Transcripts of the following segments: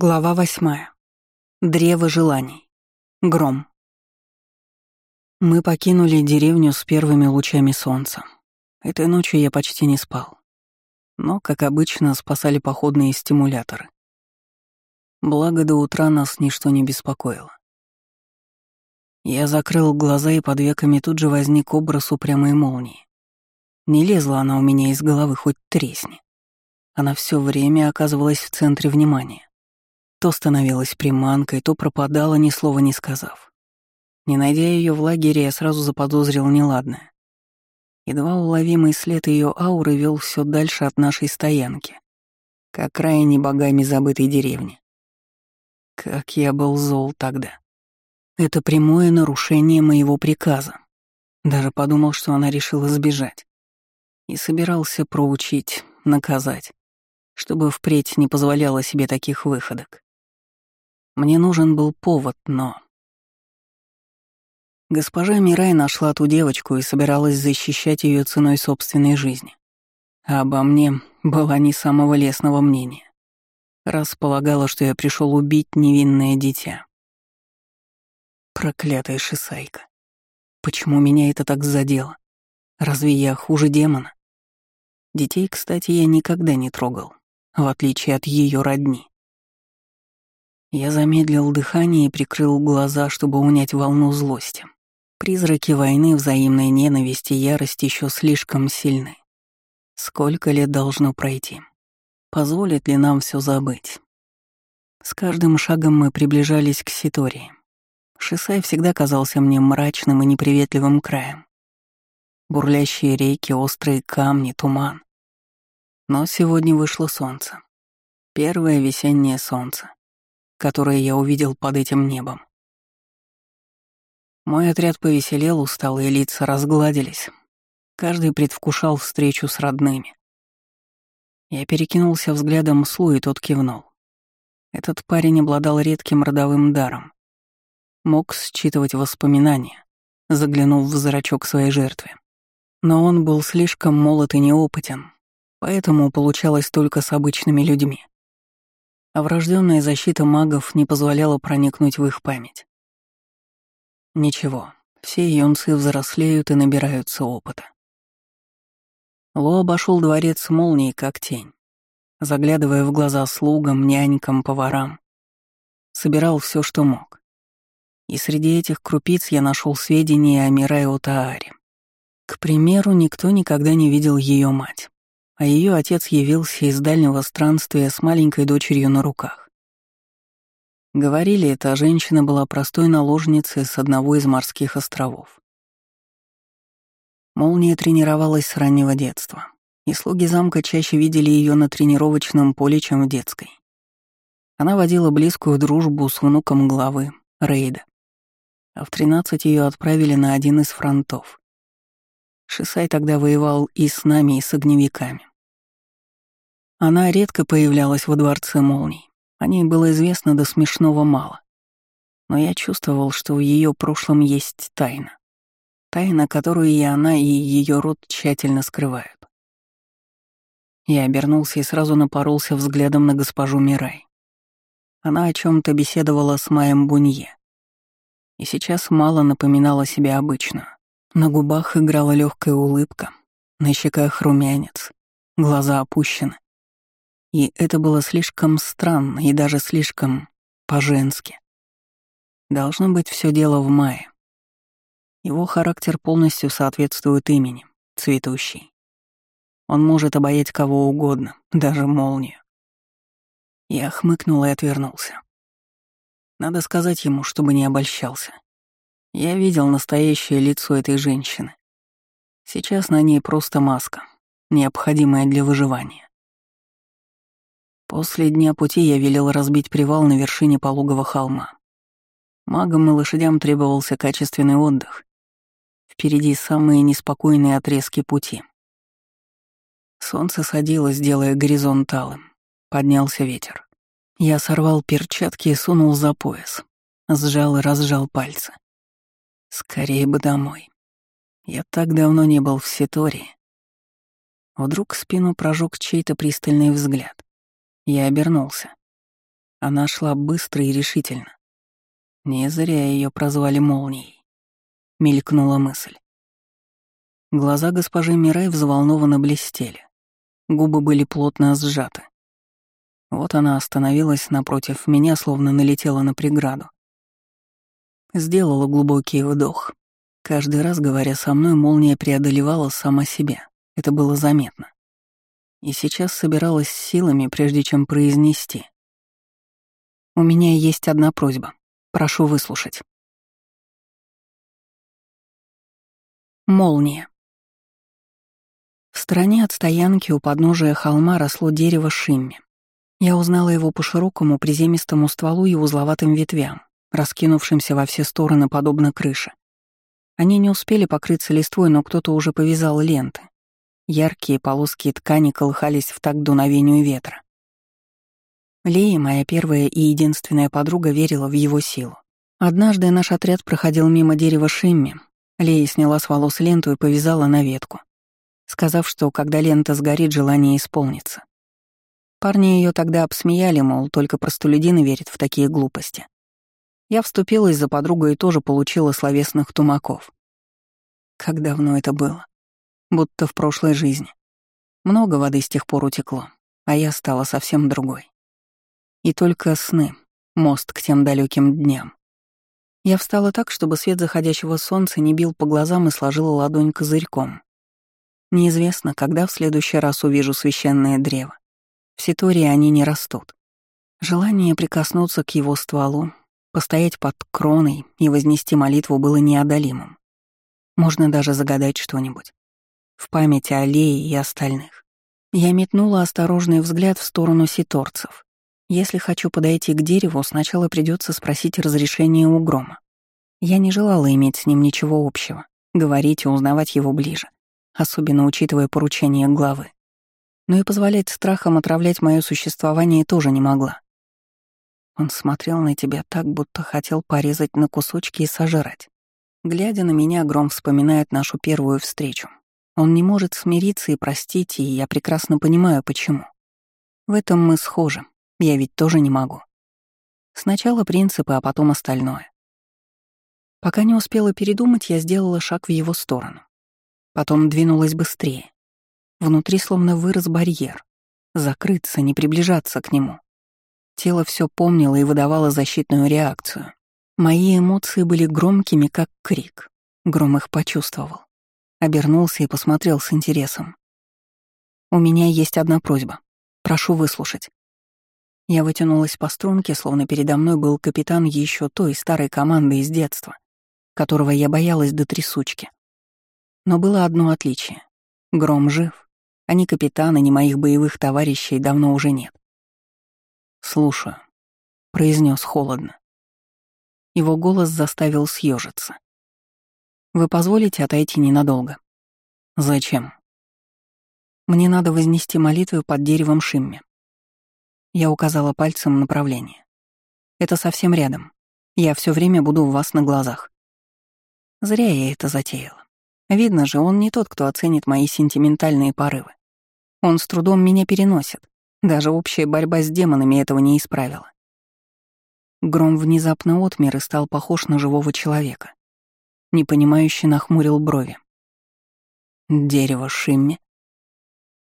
Глава восьмая. Древо желаний. Гром. Мы покинули деревню с первыми лучами солнца. Этой ночью я почти не спал. Но, как обычно, спасали походные стимуляторы. Благо, до утра нас ничто не беспокоило. Я закрыл глаза, и под веками тут же возник образ упрямой молнии. Не лезла она у меня из головы, хоть тресни. Она все время оказывалась в центре внимания то становилась приманкой, то пропадала, ни слова не сказав. Не найдя ее в лагере, я сразу заподозрил неладное. Едва уловимый след ее ауры вел все дальше от нашей стоянки, к окраине богами забытой деревни. Как я был зол тогда. Это прямое нарушение моего приказа. Даже подумал, что она решила сбежать. И собирался проучить, наказать, чтобы впредь не позволяла себе таких выходок. Мне нужен был повод, но... Госпожа Мирай нашла ту девочку и собиралась защищать ее ценой собственной жизни. А обо мне была не самого лестного мнения. Раз полагала, что я пришел убить невинное дитя. Проклятая шисайка. Почему меня это так задело? Разве я хуже демона? Детей, кстати, я никогда не трогал, в отличие от ее родни. Я замедлил дыхание и прикрыл глаза, чтобы унять волну злости. Призраки войны, взаимной ненависти и ярости еще слишком сильны. Сколько лет должно пройти? Позволит ли нам все забыть? С каждым шагом мы приближались к Ситории. Шисай всегда казался мне мрачным и неприветливым краем. Бурлящие реки, острые камни, туман. Но сегодня вышло солнце. Первое весеннее солнце которое я увидел под этим небом. Мой отряд повеселел, усталые лица разгладились. Каждый предвкушал встречу с родными. Я перекинулся взглядом Слу, и тот кивнул. Этот парень обладал редким родовым даром. Мог считывать воспоминания, заглянув в зрачок своей жертвы. Но он был слишком молод и неопытен, поэтому получалось только с обычными людьми а врожденная защита магов не позволяла проникнуть в их память. Ничего, все юнцы взрослеют и набираются опыта. Ло обошел дворец молнией как тень, заглядывая в глаза слугам, нянькам, поварам. Собирал все, что мог. И среди этих крупиц я нашел сведения о Мирайо Тааре. К примеру, никто никогда не видел ее мать а ее отец явился из дальнего странствия с маленькой дочерью на руках. Говорили, эта женщина была простой наложницей с одного из морских островов. Молния тренировалась с раннего детства, и слуги замка чаще видели ее на тренировочном поле, чем в детской. Она водила близкую дружбу с внуком главы, Рейда. А в 13 ее отправили на один из фронтов. Шисай тогда воевал и с нами, и с огневиками. Она редко появлялась во дворце молний. О ней было известно до смешного мало. Но я чувствовал, что в ее прошлом есть тайна. Тайна, которую и она, и ее род тщательно скрывают. Я обернулся и сразу напоролся взглядом на госпожу Мирай. Она о чем то беседовала с Маем Бунье. И сейчас мало напоминала себя обычную. На губах играла легкая улыбка, на щеках румянец, глаза опущены. И это было слишком странно и даже слишком по-женски. Должно быть все дело в мае. Его характер полностью соответствует имени, цветущий. Он может обаять кого угодно, даже молнию. Я хмыкнул и отвернулся. Надо сказать ему, чтобы не обольщался. Я видел настоящее лицо этой женщины. Сейчас на ней просто маска, необходимая для выживания. После дня пути я велел разбить привал на вершине пологого холма. Магам и лошадям требовался качественный отдых. Впереди самые неспокойные отрезки пути. Солнце садилось, делая горизонт алым. Поднялся ветер. Я сорвал перчатки и сунул за пояс. Сжал и разжал пальцы. Скорее бы домой. Я так давно не был в Ситории. Вдруг спину прожег чей-то пристальный взгляд. Я обернулся. Она шла быстро и решительно. Не зря ее прозвали молнией. Мелькнула мысль. Глаза госпожи Мирай взволнованно блестели. Губы были плотно сжаты. Вот она остановилась напротив меня, словно налетела на преграду. Сделала глубокий вдох. Каждый раз, говоря со мной, молния преодолевала сама себя. Это было заметно. И сейчас собиралась силами, прежде чем произнести. «У меня есть одна просьба. Прошу выслушать». Молния. В стороне от стоянки у подножия холма росло дерево шимми. Я узнала его по широкому приземистому стволу и узловатым ветвям, раскинувшимся во все стороны подобно крыше. Они не успели покрыться листвой, но кто-то уже повязал ленты. Яркие полоски ткани колыхались в такт дуновению ветра. Лея, моя первая и единственная подруга, верила в его силу. Однажды наш отряд проходил мимо дерева Шимми. Лея сняла с волос ленту и повязала на ветку, сказав, что когда лента сгорит, желание исполнится. Парни ее тогда обсмеяли, мол, только простолюдины верят в такие глупости. Я вступилась за подругу и тоже получила словесных тумаков. Как давно это было? Будто в прошлой жизни. Много воды с тех пор утекло, а я стала совсем другой. И только сны, мост к тем далеким дням. Я встала так, чтобы свет заходящего солнца не бил по глазам и сложила ладонь козырьком. Неизвестно, когда в следующий раз увижу священное древо. В Ситории они не растут. Желание прикоснуться к его стволу, постоять под кроной и вознести молитву было неодолимым. Можно даже загадать что-нибудь. В память о Лее и остальных. Я метнула осторожный взгляд в сторону ситорцев. Если хочу подойти к дереву, сначала придется спросить разрешения у Грома. Я не желала иметь с ним ничего общего, говорить и узнавать его ближе, особенно учитывая поручение главы но и позволять страхам отравлять мое существование тоже не могла. Он смотрел на тебя так, будто хотел порезать на кусочки и сожрать. Глядя на меня, Гром вспоминает нашу первую встречу. Он не может смириться и простить, и я прекрасно понимаю, почему. В этом мы схожи, я ведь тоже не могу. Сначала принципы, а потом остальное. Пока не успела передумать, я сделала шаг в его сторону. Потом двинулась быстрее. Внутри словно вырос барьер. Закрыться, не приближаться к нему. Тело все помнило и выдавало защитную реакцию. Мои эмоции были громкими, как крик. Гром их почувствовал. Обернулся и посмотрел с интересом. «У меня есть одна просьба. Прошу выслушать». Я вытянулась по струнке, словно передо мной был капитан еще той старой команды из детства, которого я боялась до трясучки. Но было одно отличие. Гром жив, а ни капитана, ни моих боевых товарищей давно уже нет. «Слушаю», — произнес холодно. Его голос заставил съежиться. «Вы позволите отойти ненадолго?» «Зачем?» «Мне надо вознести молитву под деревом Шимми». Я указала пальцем направление. «Это совсем рядом. Я все время буду у вас на глазах». Зря я это затеяла. Видно же, он не тот, кто оценит мои сентиментальные порывы. Он с трудом меня переносит. Даже общая борьба с демонами этого не исправила. Гром внезапно отмер и стал похож на живого человека. Непонимающе нахмурил брови. Дерево Шимми.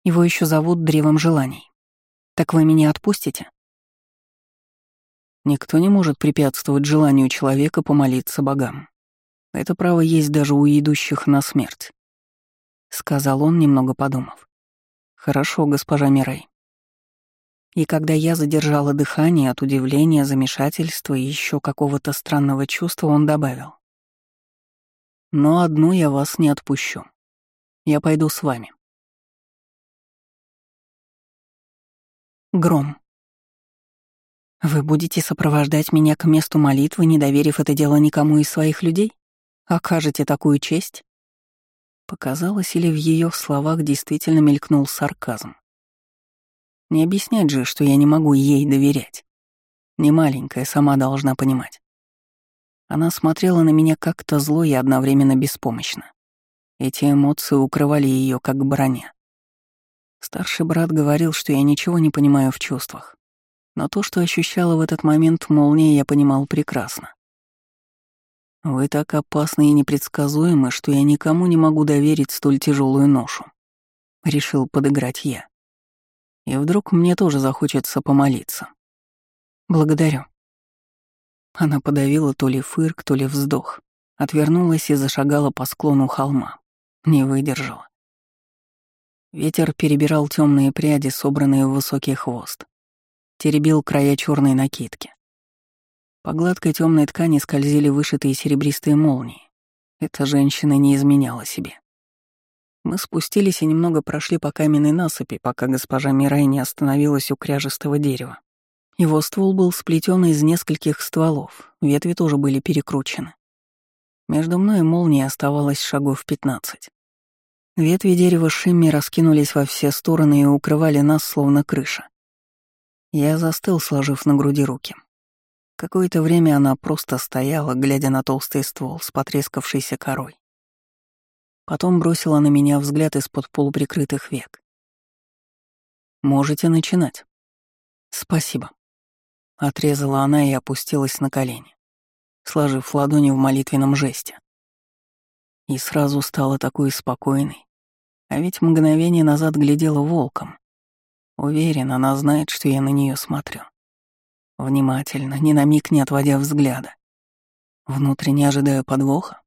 Его еще зовут Древом Желаний. Так вы меня отпустите? Никто не может препятствовать желанию человека помолиться богам. Это право есть даже у идущих на смерть, — сказал он, немного подумав. «Хорошо, госпожа Мирей». И когда я задержала дыхание от удивления, замешательства и еще какого-то странного чувства, он добавил. «Но одну я вас не отпущу. Я пойду с вами». Гром. «Вы будете сопровождать меня к месту молитвы, не доверив это дело никому из своих людей? Окажете такую честь?» Показалось, или в ее словах действительно мелькнул сарказм. Не объяснять же, что я не могу ей доверять. Не маленькая, сама должна понимать. Она смотрела на меня как-то зло и одновременно беспомощно. Эти эмоции укрывали ее как броня. Старший брат говорил, что я ничего не понимаю в чувствах. Но то, что ощущала в этот момент молния, я понимал прекрасно. Вы так опасны и непредсказуемы, что я никому не могу доверить столь тяжелую ношу. Решил подыграть я. И вдруг мне тоже захочется помолиться. Благодарю. Она подавила то ли фырк, то ли вздох, отвернулась и зашагала по склону холма. Не выдержала. Ветер перебирал темные пряди, собранные в высокий хвост. Теребил края черной накидки. По гладкой темной ткани скользили вышитые серебристые молнии. Эта женщина не изменяла себе. Мы спустились и немного прошли по каменной насыпи, пока госпожа Мирай не остановилась у кряжестого дерева. Его ствол был сплетен из нескольких стволов, ветви тоже были перекручены. Между мной и молнией оставалось шагов пятнадцать. Ветви дерева Шимми раскинулись во все стороны и укрывали нас, словно крыша. Я застыл, сложив на груди руки. Какое-то время она просто стояла, глядя на толстый ствол с потрескавшейся корой. Потом бросила на меня взгляд из-под полуприкрытых век. «Можете начинать». «Спасибо», — отрезала она и опустилась на колени, сложив ладони в молитвенном жесте. И сразу стала такой спокойной, а ведь мгновение назад глядела волком. Уверен, она знает, что я на нее смотрю. Внимательно, ни на миг не отводя взгляда. Внутренне ожидаю подвоха.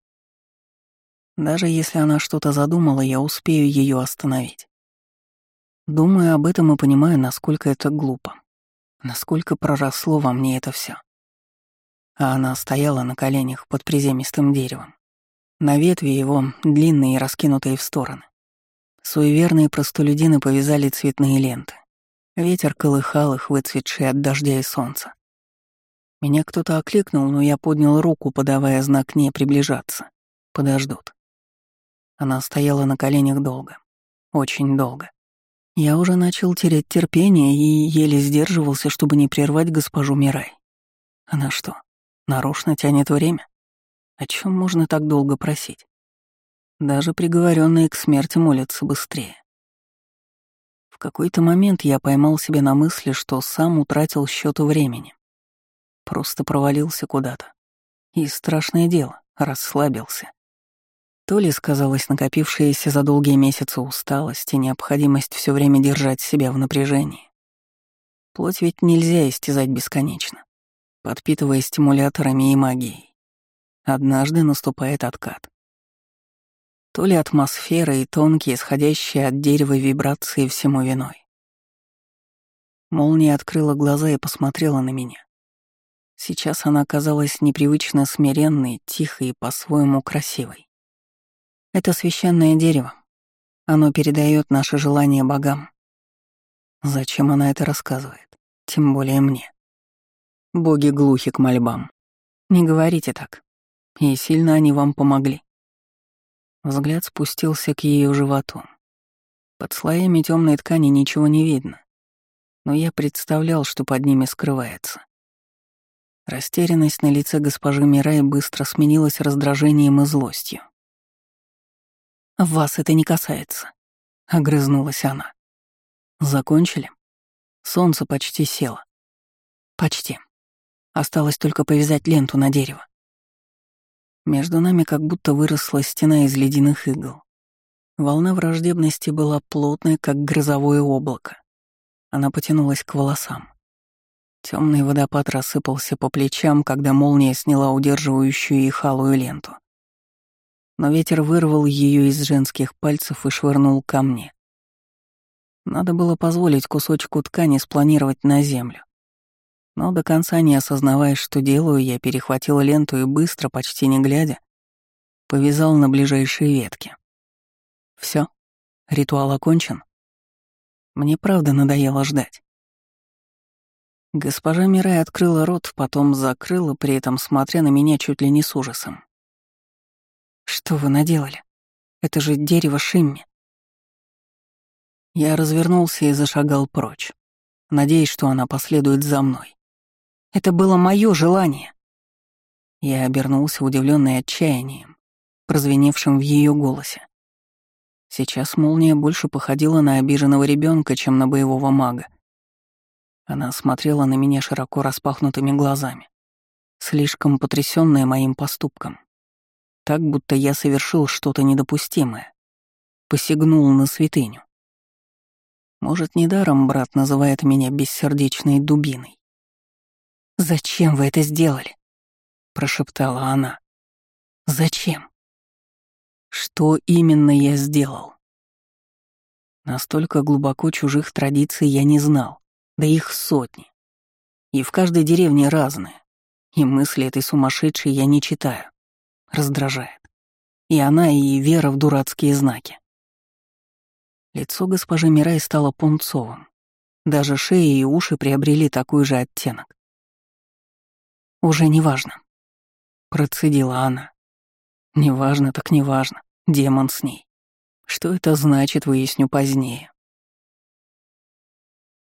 Даже если она что-то задумала, я успею ее остановить. Думаю об этом и понимаю, насколько это глупо. Насколько проросло во мне это все. А она стояла на коленях под приземистым деревом. На ветви его, длинные и раскинутые в стороны. Суеверные простолюдины повязали цветные ленты. Ветер колыхал их, выцветшие от дождя и солнца. Меня кто-то окликнул, но я поднял руку, подавая знак не приближаться. Подождут. Она стояла на коленях долго. Очень долго. Я уже начал терять терпение и еле сдерживался, чтобы не прервать госпожу Мирай. Она что, нарочно тянет время? О чем можно так долго просить? Даже приговоренные к смерти молятся быстрее какой-то момент я поймал себя на мысли, что сам утратил счету времени. Просто провалился куда-то. И страшное дело, расслабился. То ли сказалась накопившаяся за долгие месяцы усталость и необходимость все время держать себя в напряжении. Плоть ведь нельзя истязать бесконечно, подпитывая стимуляторами и магией. Однажды наступает откат. То ли атмосфера и тонкие, исходящие от дерева вибрации всему виной. Молния открыла глаза и посмотрела на меня. Сейчас она казалась непривычно смиренной, тихой и по-своему красивой. Это священное дерево. Оно передает наше желание богам. Зачем она это рассказывает? Тем более мне. Боги глухи к мольбам. Не говорите так. И сильно они вам помогли. Взгляд спустился к ее животу. Под слоями темной ткани ничего не видно, но я представлял, что под ними скрывается. Растерянность на лице госпожи Мирай быстро сменилась раздражением и злостью. «Вас это не касается», — огрызнулась она. «Закончили? Солнце почти село». «Почти. Осталось только повязать ленту на дерево». Между нами как будто выросла стена из ледяных игл. Волна враждебности была плотной, как грозовое облако. Она потянулась к волосам. Темный водопад рассыпался по плечам, когда молния сняла удерживающую их алую ленту. Но ветер вырвал ее из женских пальцев и швырнул ко мне. Надо было позволить кусочку ткани спланировать на землю. Но до конца не осознавая, что делаю, я перехватил ленту и быстро, почти не глядя, повязал на ближайшие ветки. Все, ритуал окончен. Мне правда надоело ждать. Госпожа Мирай открыла рот, потом закрыла, при этом смотря на меня чуть ли не с ужасом. «Что вы наделали? Это же дерево Шимми». Я развернулся и зашагал прочь, надеясь, что она последует за мной. Это было мое желание. Я обернулся, удивленный отчаянием, прозвеневшим в ее голосе. Сейчас молния больше походила на обиженного ребенка, чем на боевого мага. Она смотрела на меня широко распахнутыми глазами, слишком потрясённая моим поступком. Так, будто я совершил что-то недопустимое. Посягнул на святыню. Может, недаром брат называет меня бессердечной дубиной. «Зачем вы это сделали?» — прошептала она. «Зачем?» Что именно я сделал? Настолько глубоко чужих традиций я не знал, да их сотни. И в каждой деревне разные. И мысли этой сумасшедшей я не читаю. Раздражает. И она, и вера в дурацкие знаки. Лицо госпожи Мирай стало пунцовым. Даже шея и уши приобрели такой же оттенок. «Уже неважно», — процедила она. «Неважно так неважно. Демон с ней. Что это значит, выясню позднее.